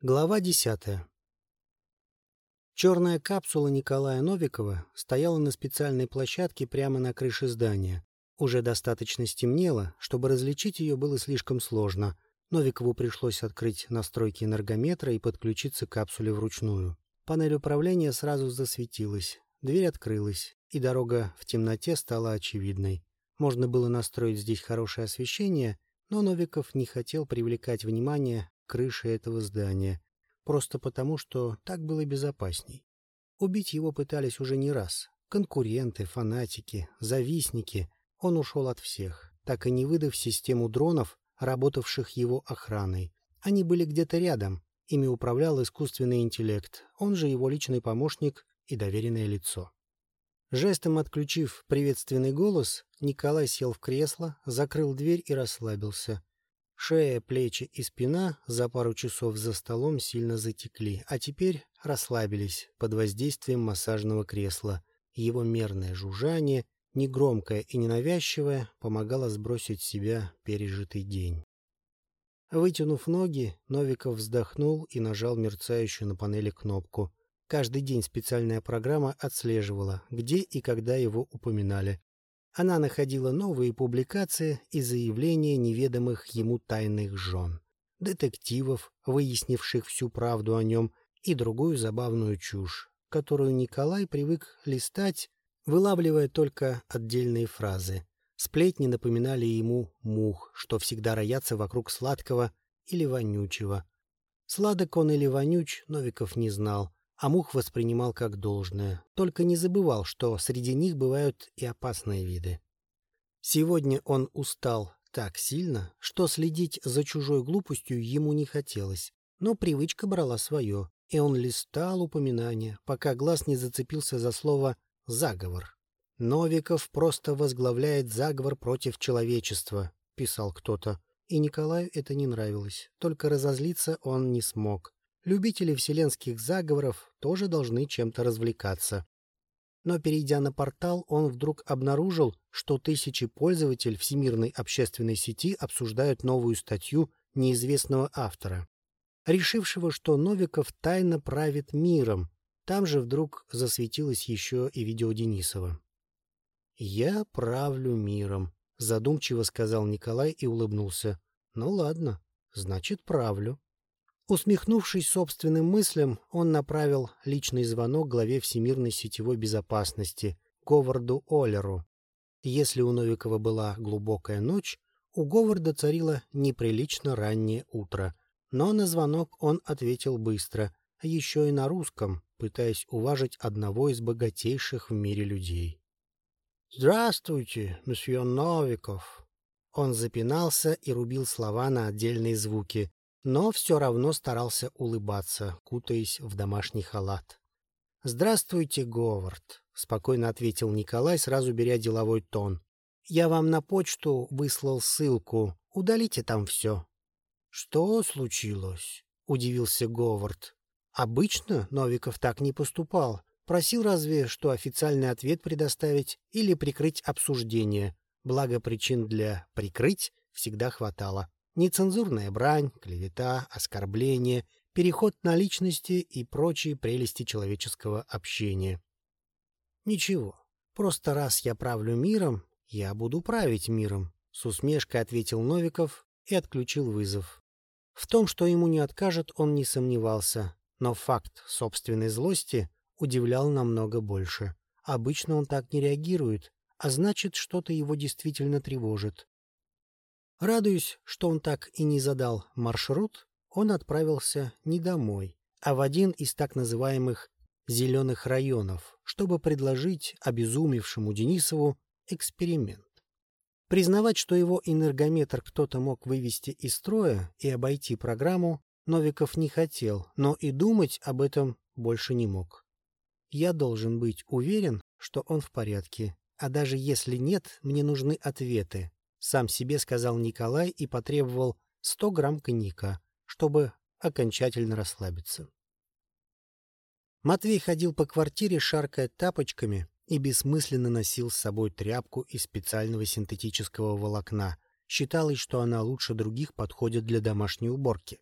Глава десятая. Черная капсула Николая Новикова стояла на специальной площадке прямо на крыше здания. Уже достаточно стемнело, чтобы различить ее было слишком сложно. Новикову пришлось открыть настройки энергометра и подключиться к капсуле вручную. Панель управления сразу засветилась, дверь открылась, и дорога в темноте стала очевидной. Можно было настроить здесь хорошее освещение, но Новиков не хотел привлекать внимание крыши этого здания, просто потому, что так было безопасней. Убить его пытались уже не раз. Конкуренты, фанатики, завистники. Он ушел от всех, так и не выдав систему дронов, работавших его охраной. Они были где-то рядом, ими управлял искусственный интеллект, он же его личный помощник и доверенное лицо. Жестом отключив приветственный голос, Николай сел в кресло, закрыл дверь и расслабился. Шея, плечи и спина за пару часов за столом сильно затекли, а теперь расслабились под воздействием массажного кресла. Его мерное жужжание, негромкое и ненавязчивое, помогало сбросить с себя пережитый день. Вытянув ноги, Новиков вздохнул и нажал мерцающую на панели кнопку. Каждый день специальная программа отслеживала, где и когда его упоминали. Она находила новые публикации и заявления неведомых ему тайных жен, детективов, выяснивших всю правду о нем, и другую забавную чушь, которую Николай привык листать, вылавливая только отдельные фразы. Сплетни напоминали ему мух, что всегда роятся вокруг сладкого или вонючего. Сладок он или вонюч Новиков не знал, а мух воспринимал как должное, только не забывал, что среди них бывают и опасные виды. Сегодня он устал так сильно, что следить за чужой глупостью ему не хотелось, но привычка брала свое, и он листал упоминания, пока глаз не зацепился за слово «заговор». «Новиков просто возглавляет заговор против человечества», — писал кто-то. И Николаю это не нравилось, только разозлиться он не смог. Любители вселенских заговоров тоже должны чем-то развлекаться. Но, перейдя на портал, он вдруг обнаружил, что тысячи пользователей Всемирной общественной сети обсуждают новую статью неизвестного автора, решившего, что Новиков тайно правит миром. Там же вдруг засветилось еще и видео Денисова. «Я правлю миром», — задумчиво сказал Николай и улыбнулся. «Ну ладно, значит, правлю». Усмехнувшись собственным мыслям, он направил личный звонок главе Всемирной сетевой безопасности Говарду Оллеру. Если у Новикова была глубокая ночь, у Говарда царило неприлично раннее утро. Но на звонок он ответил быстро, а еще и на русском, пытаясь уважить одного из богатейших в мире людей. «Здравствуйте, месье Новиков!» Он запинался и рубил слова на отдельные звуки, но все равно старался улыбаться, кутаясь в домашний халат. «Здравствуйте, Говард», — спокойно ответил Николай, сразу беря деловой тон. «Я вам на почту выслал ссылку. Удалите там все». «Что случилось?» — удивился Говард. «Обычно Новиков так не поступал. Просил разве что официальный ответ предоставить или прикрыть обсуждение. Благо причин для «прикрыть» всегда хватало. Нецензурная брань, клевета, оскорбление, переход на личности и прочие прелести человеческого общения. Ничего, просто раз я правлю миром, я буду править миром, с усмешкой ответил Новиков и отключил вызов. В том, что ему не откажет, он не сомневался, но факт собственной злости удивлял намного больше. Обычно он так не реагирует, а значит, что-то его действительно тревожит. Радуясь, что он так и не задал маршрут, он отправился не домой, а в один из так называемых «зеленых районов», чтобы предложить обезумевшему Денисову эксперимент. Признавать, что его энергометр кто-то мог вывести из строя и обойти программу, Новиков не хотел, но и думать об этом больше не мог. Я должен быть уверен, что он в порядке, а даже если нет, мне нужны ответы, сам себе сказал Николай и потребовал 100 грамм коньяка, чтобы окончательно расслабиться. Матвей ходил по квартире, шаркая тапочками, и бессмысленно носил с собой тряпку из специального синтетического волокна. Считалось, что она лучше других подходит для домашней уборки.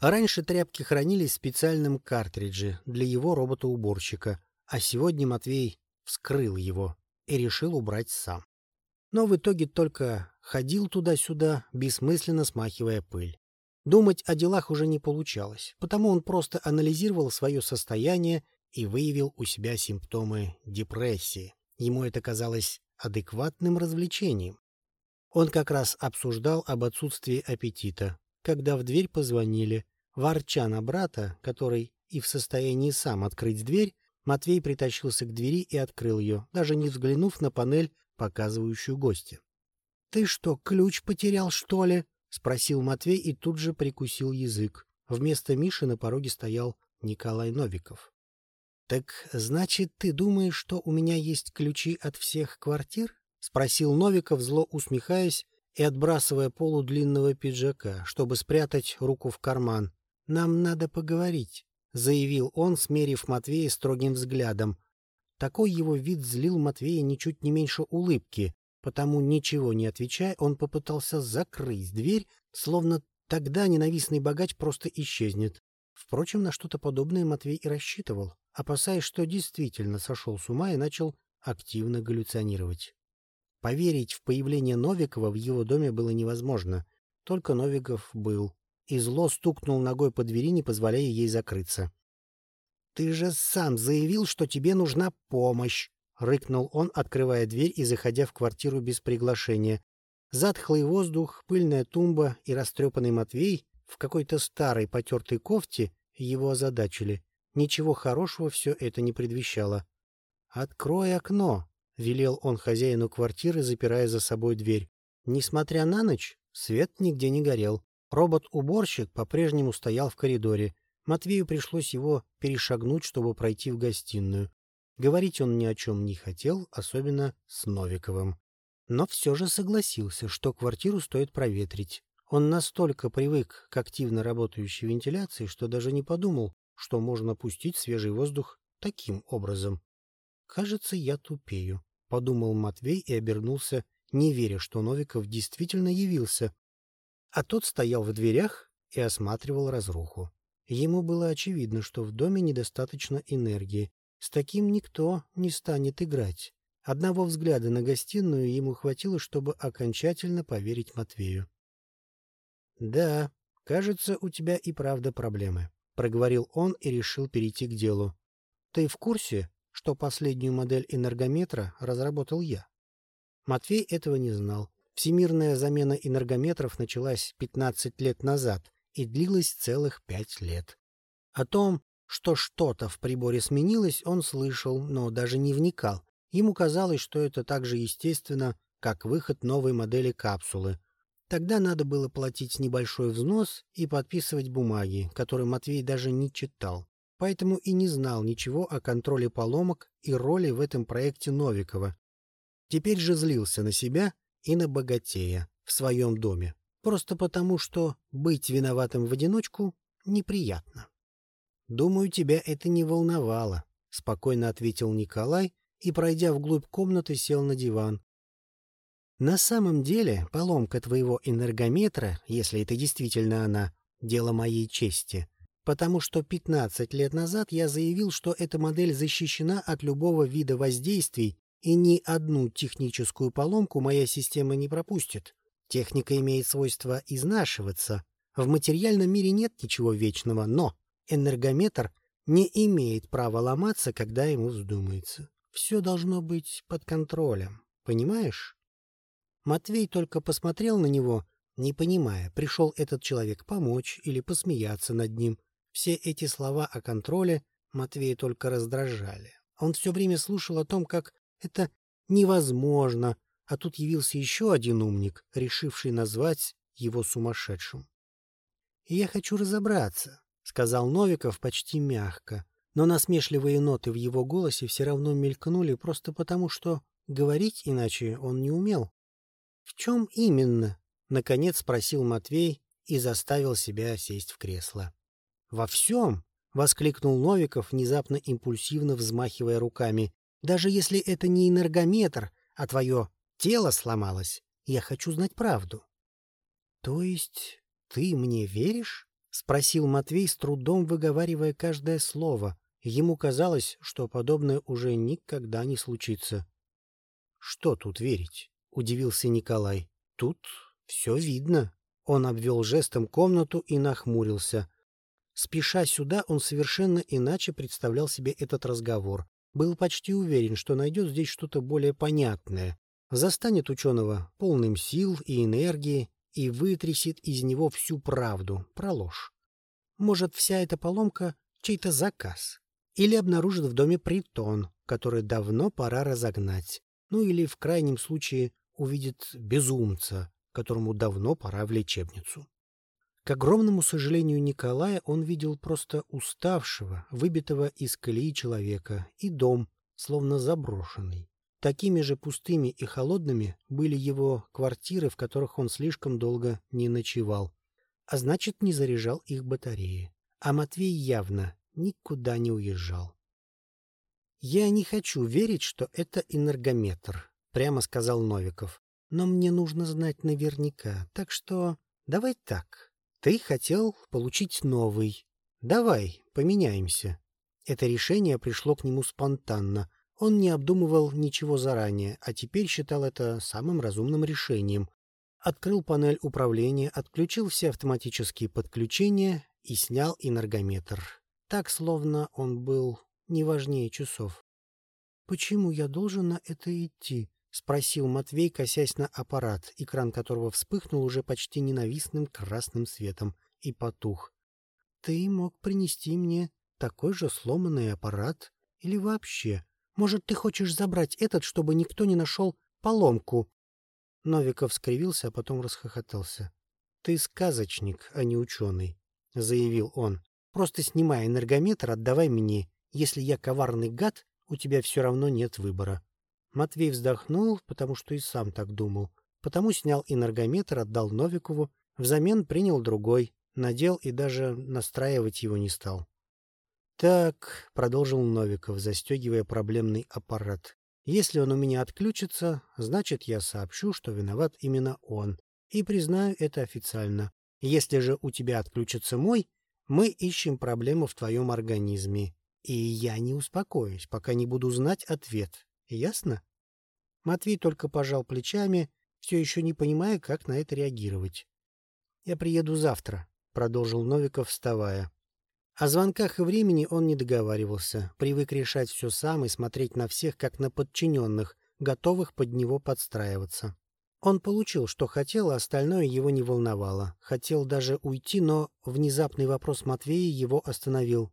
Раньше тряпки хранились в специальном картридже для его робота-уборщика, а сегодня Матвей вскрыл его и решил убрать сам. Но в итоге только ходил туда-сюда, бессмысленно смахивая пыль. Думать о делах уже не получалось, потому он просто анализировал свое состояние и выявил у себя симптомы депрессии. Ему это казалось адекватным развлечением. Он как раз обсуждал об отсутствии аппетита, когда в дверь позвонили. Ворча на брата, который и в состоянии сам открыть дверь, Матвей притащился к двери и открыл ее, даже не взглянув на панель, показывающую гостя. — Ты что, ключ потерял, что ли? — спросил Матвей и тут же прикусил язык. Вместо Миши на пороге стоял Николай Новиков. — Так значит, ты думаешь, что у меня есть ключи от всех квартир? — спросил Новиков, зло усмехаясь и отбрасывая полу длинного пиджака, чтобы спрятать руку в карман. — Нам надо поговорить, — заявил он, смерив Матвея строгим взглядом. Такой его вид злил Матвея ничуть не меньше улыбки, потому, ничего не отвечая, он попытался закрыть дверь, словно тогда ненавистный богач просто исчезнет. Впрочем, на что-то подобное Матвей и рассчитывал, опасаясь, что действительно сошел с ума и начал активно галлюционировать. Поверить в появление Новикова в его доме было невозможно. Только Новиков был. И зло стукнул ногой по двери, не позволяя ей закрыться. — Ты же сам заявил, что тебе нужна помощь! — рыкнул он, открывая дверь и заходя в квартиру без приглашения. Затхлый воздух, пыльная тумба и растрепанный Матвей в какой-то старой потертой кофте его озадачили. Ничего хорошего все это не предвещало. «Открой окно!» — велел он хозяину квартиры, запирая за собой дверь. Несмотря на ночь, свет нигде не горел. Робот-уборщик по-прежнему стоял в коридоре. Матвею пришлось его перешагнуть, чтобы пройти в гостиную. Говорить он ни о чем не хотел, особенно с Новиковым. Но все же согласился, что квартиру стоит проветрить. Он настолько привык к активно работающей вентиляции, что даже не подумал, что можно пустить свежий воздух таким образом. «Кажется, я тупею», — подумал Матвей и обернулся, не веря, что Новиков действительно явился. А тот стоял в дверях и осматривал разруху. Ему было очевидно, что в доме недостаточно энергии. С таким никто не станет играть. Одного взгляда на гостиную ему хватило, чтобы окончательно поверить Матвею. — Да, кажется, у тебя и правда проблемы, — проговорил он и решил перейти к делу. — Ты в курсе, что последнюю модель энергометра разработал я. Матвей этого не знал. Всемирная замена энергометров началась 15 лет назад и длилась целых пять лет. О том, что что-то в приборе сменилось, он слышал, но даже не вникал. Ему казалось, что это так же естественно, как выход новой модели капсулы. Тогда надо было платить небольшой взнос и подписывать бумаги, которые Матвей даже не читал поэтому и не знал ничего о контроле поломок и роли в этом проекте Новикова. Теперь же злился на себя и на богатея в своем доме, просто потому что быть виноватым в одиночку неприятно. «Думаю, тебя это не волновало», — спокойно ответил Николай и, пройдя вглубь комнаты, сел на диван. «На самом деле поломка твоего энергометра, если это действительно она, дело моей чести, потому что 15 лет назад я заявил, что эта модель защищена от любого вида воздействий, и ни одну техническую поломку моя система не пропустит. Техника имеет свойство изнашиваться. В материальном мире нет ничего вечного, но энергометр не имеет права ломаться, когда ему вздумается. Все должно быть под контролем, понимаешь? Матвей только посмотрел на него, не понимая, пришел этот человек помочь или посмеяться над ним. Все эти слова о контроле Матвея только раздражали. Он все время слушал о том, как это невозможно, а тут явился еще один умник, решивший назвать его сумасшедшим. «Я хочу разобраться», — сказал Новиков почти мягко, но насмешливые ноты в его голосе все равно мелькнули просто потому, что говорить иначе он не умел. «В чем именно?» — наконец спросил Матвей и заставил себя сесть в кресло. «Во всем!» — воскликнул Новиков, внезапно импульсивно взмахивая руками. «Даже если это не энергометр, а твое тело сломалось, я хочу знать правду». «То есть ты мне веришь?» — спросил Матвей, с трудом выговаривая каждое слово. Ему казалось, что подобное уже никогда не случится. — Что тут верить? — удивился Николай. — Тут все видно. Он обвел жестом комнату и нахмурился. Спеша сюда, он совершенно иначе представлял себе этот разговор. Был почти уверен, что найдет здесь что-то более понятное. Застанет ученого полным сил и энергии, и вытрясет из него всю правду про ложь. Может, вся эта поломка — чей-то заказ. Или обнаружит в доме притон, который давно пора разогнать. Ну или, в крайнем случае, увидит безумца, которому давно пора в лечебницу. К огромному сожалению Николая он видел просто уставшего, выбитого из колеи человека, и дом, словно заброшенный. Такими же пустыми и холодными были его квартиры, в которых он слишком долго не ночевал, а значит, не заряжал их батареи. А Матвей явно никуда не уезжал. «Я не хочу верить, что это энергометр», — прямо сказал Новиков. «Но мне нужно знать наверняка, так что давай так. Ты хотел получить новый. Давай, поменяемся». Это решение пришло к нему спонтанно, он не обдумывал ничего заранее, а теперь считал это самым разумным решением. Открыл панель управления, отключил все автоматические подключения и снял энергометр. Так, словно он был не важнее часов. «Почему я должен на это идти?» — спросил Матвей, косясь на аппарат, экран которого вспыхнул уже почти ненавистным красным светом и потух. «Ты мог принести мне такой же сломанный аппарат или вообще может, ты хочешь забрать этот, чтобы никто не нашел поломку?» Новиков скривился, а потом расхохотался. «Ты сказочник, а не ученый», — заявил он. «Просто снимай энергометр, отдавай мне. Если я коварный гад, у тебя все равно нет выбора». Матвей вздохнул, потому что и сам так думал. Потому снял энергометр, отдал Новикову, взамен принял другой, надел и даже настраивать его не стал. «Так», — продолжил Новиков, застегивая проблемный аппарат, «если он у меня отключится, значит, я сообщу, что виноват именно он, и признаю это официально. Если же у тебя отключится мой, мы ищем проблему в твоем организме, и я не успокоюсь, пока не буду знать ответ. Ясно?» Матвей только пожал плечами, все еще не понимая, как на это реагировать. «Я приеду завтра», — продолжил Новиков, вставая. О звонках и времени он не договаривался, привык решать все сам и смотреть на всех, как на подчиненных, готовых под него подстраиваться. Он получил, что хотел, а остальное его не волновало. Хотел даже уйти, но внезапный вопрос Матвея его остановил.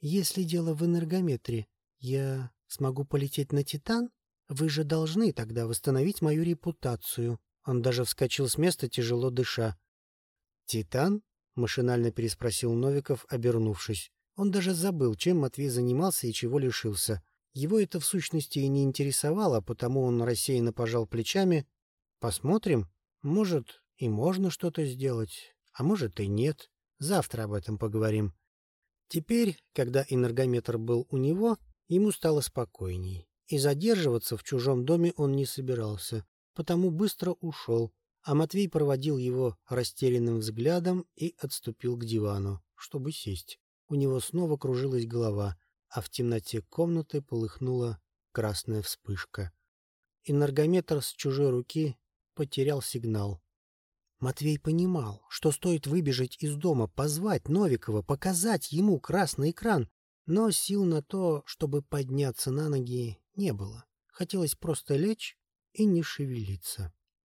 «Если дело в энергометре, я смогу полететь на Титан? Вы же должны тогда восстановить мою репутацию». Он даже вскочил с места, тяжело дыша. «Титан?» Машинально переспросил Новиков, обернувшись. Он даже забыл, чем Матвей занимался и чего лишился. Его это в сущности и не интересовало, потому он рассеянно пожал плечами. «Посмотрим. Может, и можно что-то сделать, а может и нет. Завтра об этом поговорим». Теперь, когда энергометр был у него, ему стало спокойней. И задерживаться в чужом доме он не собирался, потому быстро ушел, а Матвей проводил его растерянным взглядом и отступил к дивану, чтобы сесть. У него снова кружилась голова, а в темноте комнаты полыхнула красная вспышка. Энергометр с чужой руки потерял сигнал. Матвей понимал, что стоит выбежать из дома, позвать Новикова, показать ему красный экран, но сил на то, чтобы подняться на ноги, не было. Хотелось просто лечь и не шевелиться.